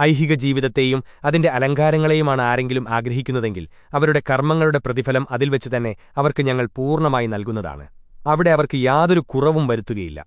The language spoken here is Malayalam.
ഐഹിക ജീവിതത്തെയും അതിന്റെ അലങ്കാരങ്ങളെയുമാണ് ആരെങ്കിലും ആഗ്രഹിക്കുന്നതെങ്കിൽ അവരുടെ കർമ്മങ്ങളുടെ പ്രതിഫലം അതിൽ വെച്ച് തന്നെ അവർക്ക് ഞങ്ങൾ പൂർണമായി നൽകുന്നതാണ്. അവിടെ അവർക്ക് യാതൊരു കുറവും വരുത്തുകയില്ല.